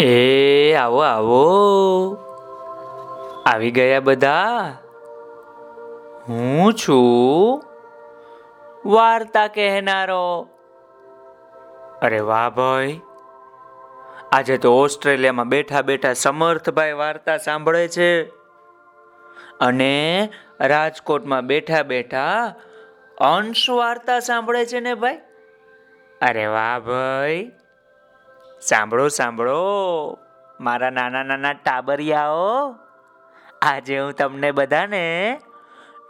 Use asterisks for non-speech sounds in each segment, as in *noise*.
એ, આવો આવો. આવી ગયા બધા? હું છું? વાર્તા કહેનારો. અરે વાહ ભાઈ. આજે તો ઓસ્ટ્રેલિયામાં બેઠા બેઠા સમર્થભાઈ વાર્તા સાંભળે છે. અને રાજકોટમાં બેઠા બેઠા અંશ વાર્તા સાંભળે છે ને ભાઈ? અરે વાહ ભાઈ. સાંભળો સાંભળો. મારા નાના નાના ટાબરિયાઓ, આજે હું તમને બધાને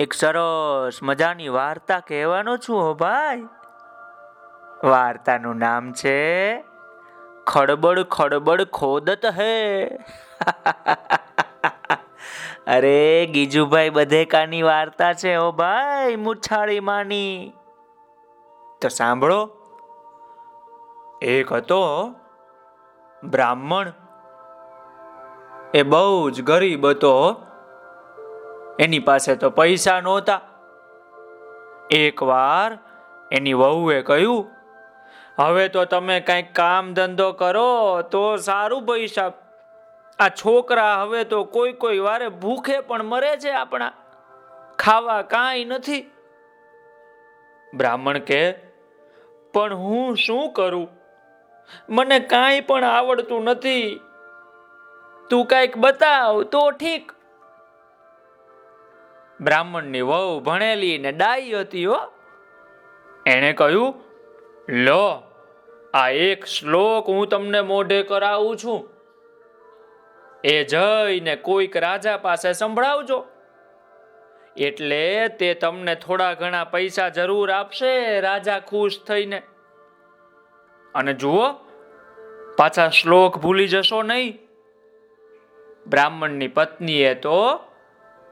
એક સરસ મજાની વાર્તા કહેવાનો છું હો ભાઈ. વાર્તાનું નામ છે, ખડબડ ખડબડ ખોદત હે. *laughs* અરે, ગીજુભાઈ બધેકાની વાર્તા છે ઓ ભાઈ, મુછાળી માની. તો સાંભળો. એક હતો બ્રાહ્મણ? એ બહુ જ ગરીબ હતો એની પાસે તો પૈસા નહોતા. એકવાર એની વહુએ કહ્યું, હવે તો તમે કંઈક કામ ધંધો કરો તો સારું પૈસા. આ છોકરા હવે તો કોઈ કોઈ વારે ભૂખે પણ મરે છે આપણા. ખાવા કાંઈ નથી. બ્રાહ્મણ કે, પણ હું શું કરું? મને કાંઈ પણ આવડતું નથી. તું કાંઈક બતાવ, તો ઠીક. બ્રાહ્મણની વહુ ભણેલી ને ડાઈ હતી હો. એણે કહ્યું, લો, આ એક શ્લોક હું તમને મોઢે કરાવું છું. એ જઈને કોઈક રાજા પાસે સંભળાવજો. એટલે તે તમને થોડા ઘણા પૈસા જરૂર આપશે, રાજા ખુશ થઈને. અને જુઓ, પાછા શ્લોક ભૂલી જશો નહીં. બ્રાહ્મણની પત્નીએ તો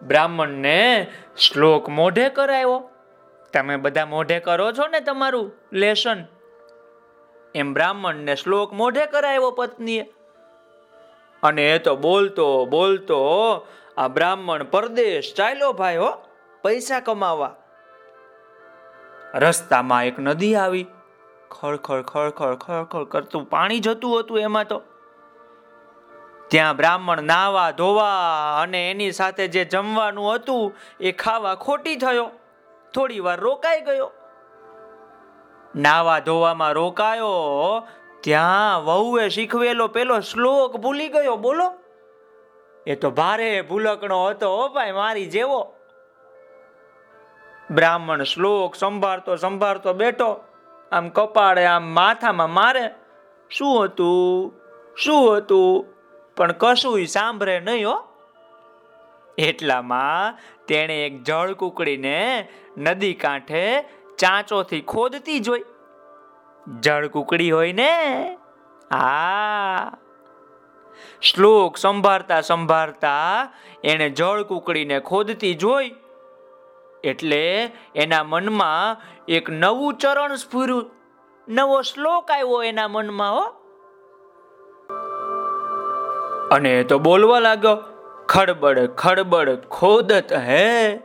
બ્રાહ્મણને શ્લોક મોઢે કરાયો તમે બધા મોઢે કરો છો ને તમારું લેશન એમ બ્રાહ્મણને શ્લોક મોઢે કરાયો પત્નીએ. અને એ તો બોલતો બોલતો, આ બ્રાહ્મણ પરદેશ ચાલ્યો ભાઈ હો, પૈસા કમાવા. રસ્તામાં એક નદી આવી. ખળખળ ખળખળ ખળખળ કરતું પાણી જતું હતું એમાં તો. ત્યાં બ્રાહ્મણ નાવા, ધોવા અને એની સાથે જે જમવાનું હતું એ ખાવા ખોટી થયો. થોડી વાર રોકાઈ ગયો. નાવા, ધોવામાં રોકાયો. ત્યાં વહુએ શીખવેલો પેલો શ્લોક ભૂલી ગયો. બોલો. એ તો ભારે ભૂલકણો હતો ભાઈ, મારી જેવો. બ્રાહ્મણ શ્લોક સંભાળતો સંભાળતો બેઠો. આમ કપાળે, આમ માથામાં મારે, શું હતું? શું હતું? પણ કશું સાંભળે નહીં હો. એટલામાં તેણે એક જળ કુકડીને નદી કાંઠે ચાંચોથી ખોદતી જોઈ. જળ કુકડી હોય ને? આ શ્લોક સંભાળતા સંભાળતા એને જળ કુકડીને ખોદતી જોઈ. એટલે એના મનમાં એક નવું ચરણ સ્ફુર્યું. નવો શ્લોક આવ્યો એના મનમાં હો. અને તો બોલવા લાગ્યો, ખડબડ ખડબડ ખોદત હે.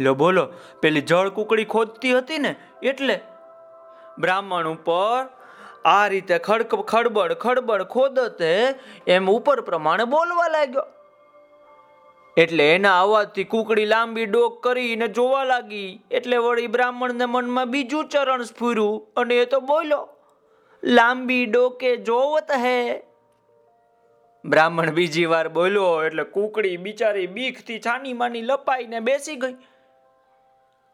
લો બોલો, પેલી જળ કુકડી ખોદતી હતી ને, એટલે? બ્રાહ્મણ ઉપર આ રીતે ખડક, ખડબડ ખડબડ ખોદત એમ ઉપર પ્રમાણે બોલવા લાગ્યો. એટલે એના અવાજથી કુકડી લાંબી ડોક કરીને જોવા લાગી. એટલે વળી બ્રાહ્મણને મનમાં બીજું ચરણ સ્ફુર્યું અને એ તો બોલ્યો, લાંબી ડોકે જોવત હે. બ્રાહ્મણ બીજી વાર બોલ્યો, એટલે કુકડી બિચારી બીકથી છાની માની લપાઈને બેસી ગઈ.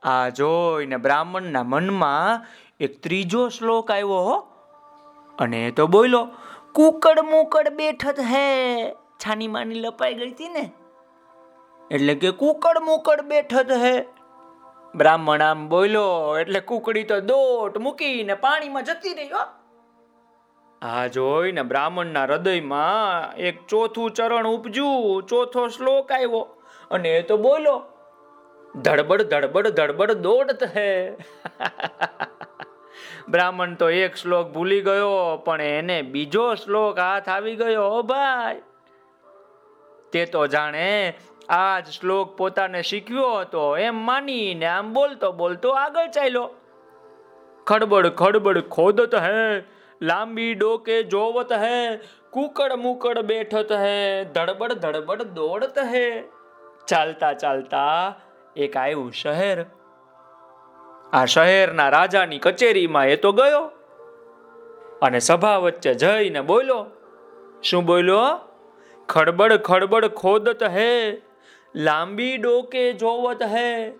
આ જોઈને બ્રાહ્મણના મનમાં એક ત્રીજો શ્લોક આવ્યો હો, અને એ તો બોલ્યો, કુકડ મુકડ બેઠત હે. છાની માની લપાઈ ગઈ હતી ને. એટલે કે કુકડ મુકડ બેઠત હે. બ્રાહ્મણ આમ બોલ્યો એટલે કુકડી તો દોટ મૂકીને પાણીમાં જતી રહી, હો. આ જોઈને બ્રાહ્મણના હૃદયમાં એક ચોથું ચરણ ઉપજ્યું, ચોથો શ્લોક આવ્યો, અને એ તો બોલો, ધડબડ ધડબડ ધડબડ દોડત હે. *laughs* બ્રાહ્મણ તો એક શ્લોક ભૂલી ગયો, પણ એને બીજો શ્લોક હાથ આવી ગયો ભાઈ. તે તો જાણે આ જ શ્લોક પોતાને શીખ્યો હતો, એમ માનીને આમ બોલતો બોલતો આગળ ચાલ્યો. ખડબડ ખડબડ ખોદત હે, લાંબી ડોકે જોવત હે, કુકડ મુકડ બેઠત હે, ધડબડ ધડબડ દોડત હે. ચાલતા ચાલતા એક આવ્યું શહેર. આ શહેરના રાજાની કચેરીમાં એ તો ગયો અને સભા વચ્ચે જઈને બોલ્યો, શું બોલ્યો? ખડબડ ખડબડ ખોદત હે લાંબી ડોકે જોવત હે,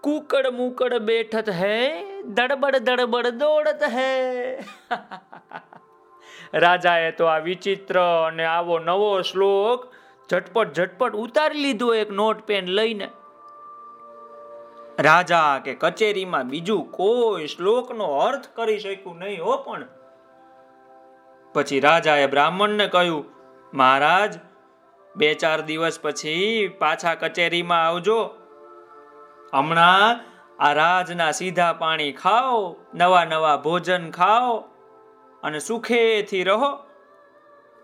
કુકડ મુકડ બેઠત હે, દડબડ દડબડ દોડત હે. *laughs* રાજાએ તો આ વિચિત્ર અને આવો નવો શ્લોક ઝટપટ ઝટપટ ઉતારી લીધો એક નોટ પેન લઈને. રાજા કે કચેરીમાં બીજું કોઈ શ્લોકનો અર્થ કરી શક્યું નહીં હો પણ. પછી રાજાએ બ્રાહ્મણને કહ્યું, મહારાજ બે ચાર દિવસ પછી પાછા કચેરીમાં આવજો. હમણાં આ રાજના સીધા પાણી ખાઓ, નવા નવા ભોજન ખાઓ અને સુખેથી રહો.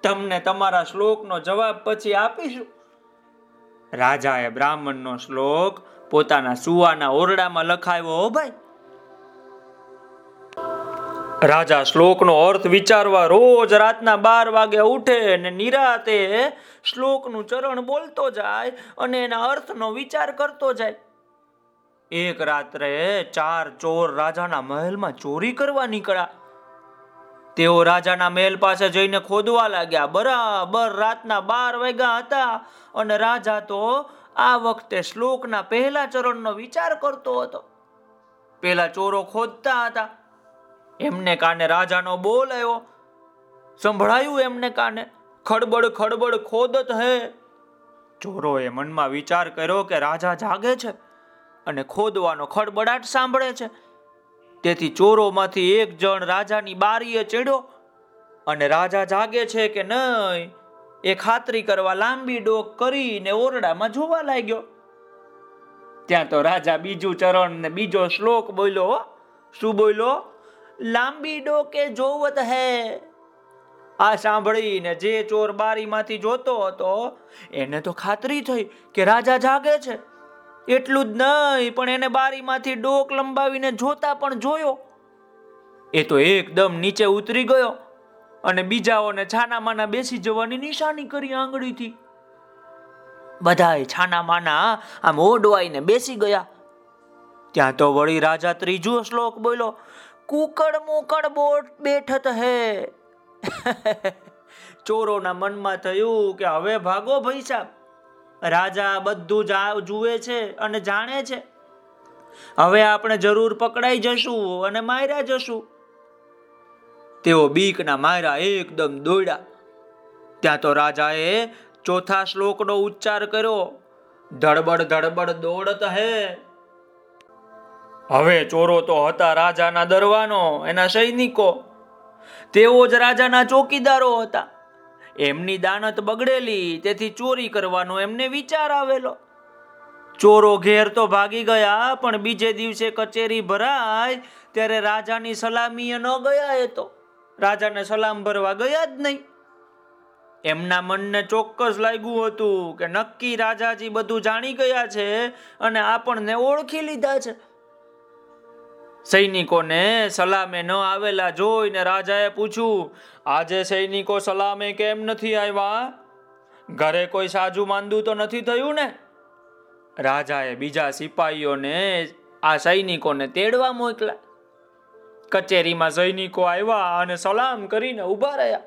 તમને તમારા શ્લોકનો જવાબ પછી આપીશું. રાજાએ બ્રાહ્મણનો શ્લોક પોતાના સુવાના ઓરડામાં લખાવ્યો ભાઈ રાજા શ્લોકનો અર્થ વિચારવા રોજ રાતના બાર વાગે ઉઠે અને નિરાતે શ્લોકનું ચરણ બોલતો જાય અને એના અર્થનો વિચાર કરતો જાય. એક રાત્રે ચાર ચોર રાજાના મહેલમાં ચોરી કરવા નીકળ્યા. તેઓ રાજાના મહેલ પાસે જઈને ખોદવા લાગ્યા. બરાબર રાતના બાર વાગ્યા હતા અને રાજા તો આ વખતે શ્લોકના પહેલા ચરણનો વિચાર કરતો હતો. પેલા ચોરો ખોદતા હતા. એમને કાને રાજાનો બોલ આવ્યો? સંભળાયું એમને કાને? ખડબડ ખડબડ ખોદત હે. ચોરોએ મનમાં વિચાર કર્યો કે રાજા જાગે છે અને ખોદવાનો ખડબડાટ સાંભળે છે. તેથી ચોરોમાંથી એક જણ રાજાની બારીએ ચડ્યો અને રાજા જાગે છે કે નહીં, એ ખાતરી કરવા લાંબી ડોક કરીને ઓરડામાં જોવા લાગ્યો. ત્યાં તો રાજા બીજું ચરણ ને બીજો શ્લોક બોલ્યો શું બોલ્યો? લાંબી ડોકે જોવત હે. આ સાંભળીને જે ચોર બારીમાંથી જોતો હતો, એને તો ખાતરી થઈ કે રાજા જાગે છે. એટલું જ નહીં, પણ એને બારીમાંથી ડોક લંબાવીને જોતા પણ જોયો. એ તો એકદમ નીચે ઉતરી ગયો અને બીજાઓને છાના માના બેસી જવાની નિશાની કરી આંગળીથી. બધાએ છાના માના આમ ઓડવાઈને બેસી ગયા. ત્યાં તો વળી રાજા ત્રીજો શ્લોક બોલ્યો કુકડ મુકડ બોટ બેઠત હે. ચોરોના મનમાં થયું કે હવે ભાગો ભાઈ સાહેબ રાજા બધું જુએ છે અને જાણે છે. હવે આપણે જરૂર પકડાઈ જશું અને માર્યા જશું. તેઓ બીકના માર્યા એકદમ દોડ્યા. ત્યાં તો રાજાએ ચોથા શ્લોકનો ઉચ્ચાર કર્યો. ધડબડ ધડબડ દોડત હે. હવે ચોરો તો હતા રાજાના દરવાનો, એના સૈનિકો. તેઓ જ રાજાના ચોકીદારો હતા. એમની દાનત બગડેલી, તેથી ચોરી કરવાનો એમને વિચાર આવેલો. ચોરો ઘેર તો ભાગી ગયા, પણ બીજે દિવસે કચેરી ભરાય, ત્યારે રાજાની સલામીએ ન ગયા એ તો. રાજાને સલામ ભરવા ગયા જ નહીં. એમના મનને ચોક્કસ લાગ્યું હતું કે નક્કી રાજાજી બધું જાણી ગયા છે અને આપણને ઓળખી લીધા છે. સૈનિકોને સલામે ન આવેલા જોઈને રાજાએ પૂછ્યું, આજે સૈનિકો સલામે કેમ નથી આવ્યા? ઘરે કોઈ સાજુ માંદું તો નથી થયું ને? રાજાએ બીજા સિપાહીઓને આ સૈનિકોને તેડવા મોકલા કચેરીમાં સૈનિકો આવ્યા અને સલામ કરીને ઊભા રહ્યા.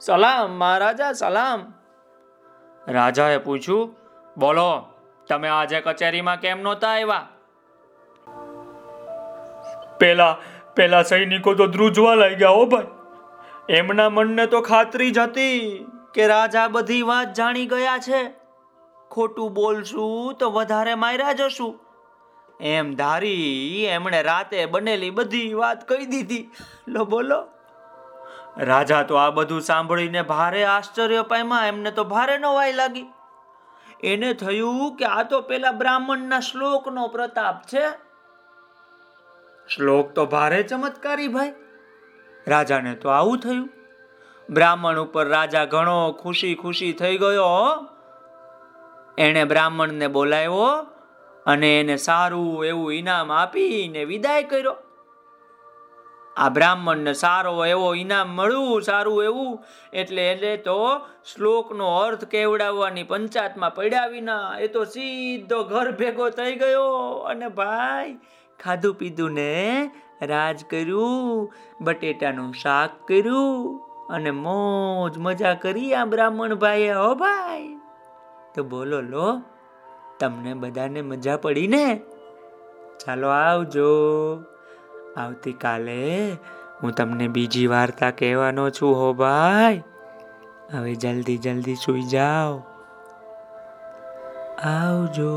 સલામ મહારાજા, સલામ. રાજાએ પૂછ્યું, બોલો, તમે આજે કચેરીમાં કેમ નહોતા આવ્યા? પેલા પેલા સૈનિકો તો ધ્રુજવા લાગ્યા હો ભાઈ. એમના મનને તો ખાતરી જ હતી કે રાજા બધી વાત જાણી ગયા છે. ખોટું બોલશું તો વધારે માર્યા જશું. એમ ધારી એમણે રાતે બનેલી બધી વાત કહી દીધી. લો બોલો. રાજા તો આ બધું સાંભળીને ભારે આશ્ચર્ય પામ્યા. એમને તો ભારે નવાઈ લાગી. એને થયું કે આ તો પેલા બ્રાહ્મણના શ્લોકનો પ્રતાપ છે. શ્લોક તો ભારે ચમત્કારી ભાઈ. રાજાને તો આવું થયું. બ્રાહ્મણ ઉપર રાજા ઘણો ખુશી ખુશી થઈ ગયો. એણે બ્રાહ્મણને બોલાવ્યો અને એને સારું એવું ઈનામ આપીને વિદાય કર્યો. આ બ્રાહ્મણને સારો એવો ઈનામ મળવું સારું એવું. એટલે એટલે તો શ્લોકનો અર્થ કેવડાવવાની પંચાયતમાં પડ્યા વિના એ તો સીધો ઘર ભેગો થઈ ગયો. અને ભાઈ ખાધું પીધું ને રાજ કર્યું, બટેટાનું શાક કર્યું અને મોજ મજા કરી આ બ્રાહ્મણ ભાઈએ, હો ભાઈ. તો બોલો, લો, તમને બધાને મજા પડી ને? ચાલો આવજો. આવતીકાલે હું તમને બીજી વાર્તા કહેવાનો છું, હો ભાઈ. હવે જલ્દી જલ્દી સૂઈ જાઓ. આવજો.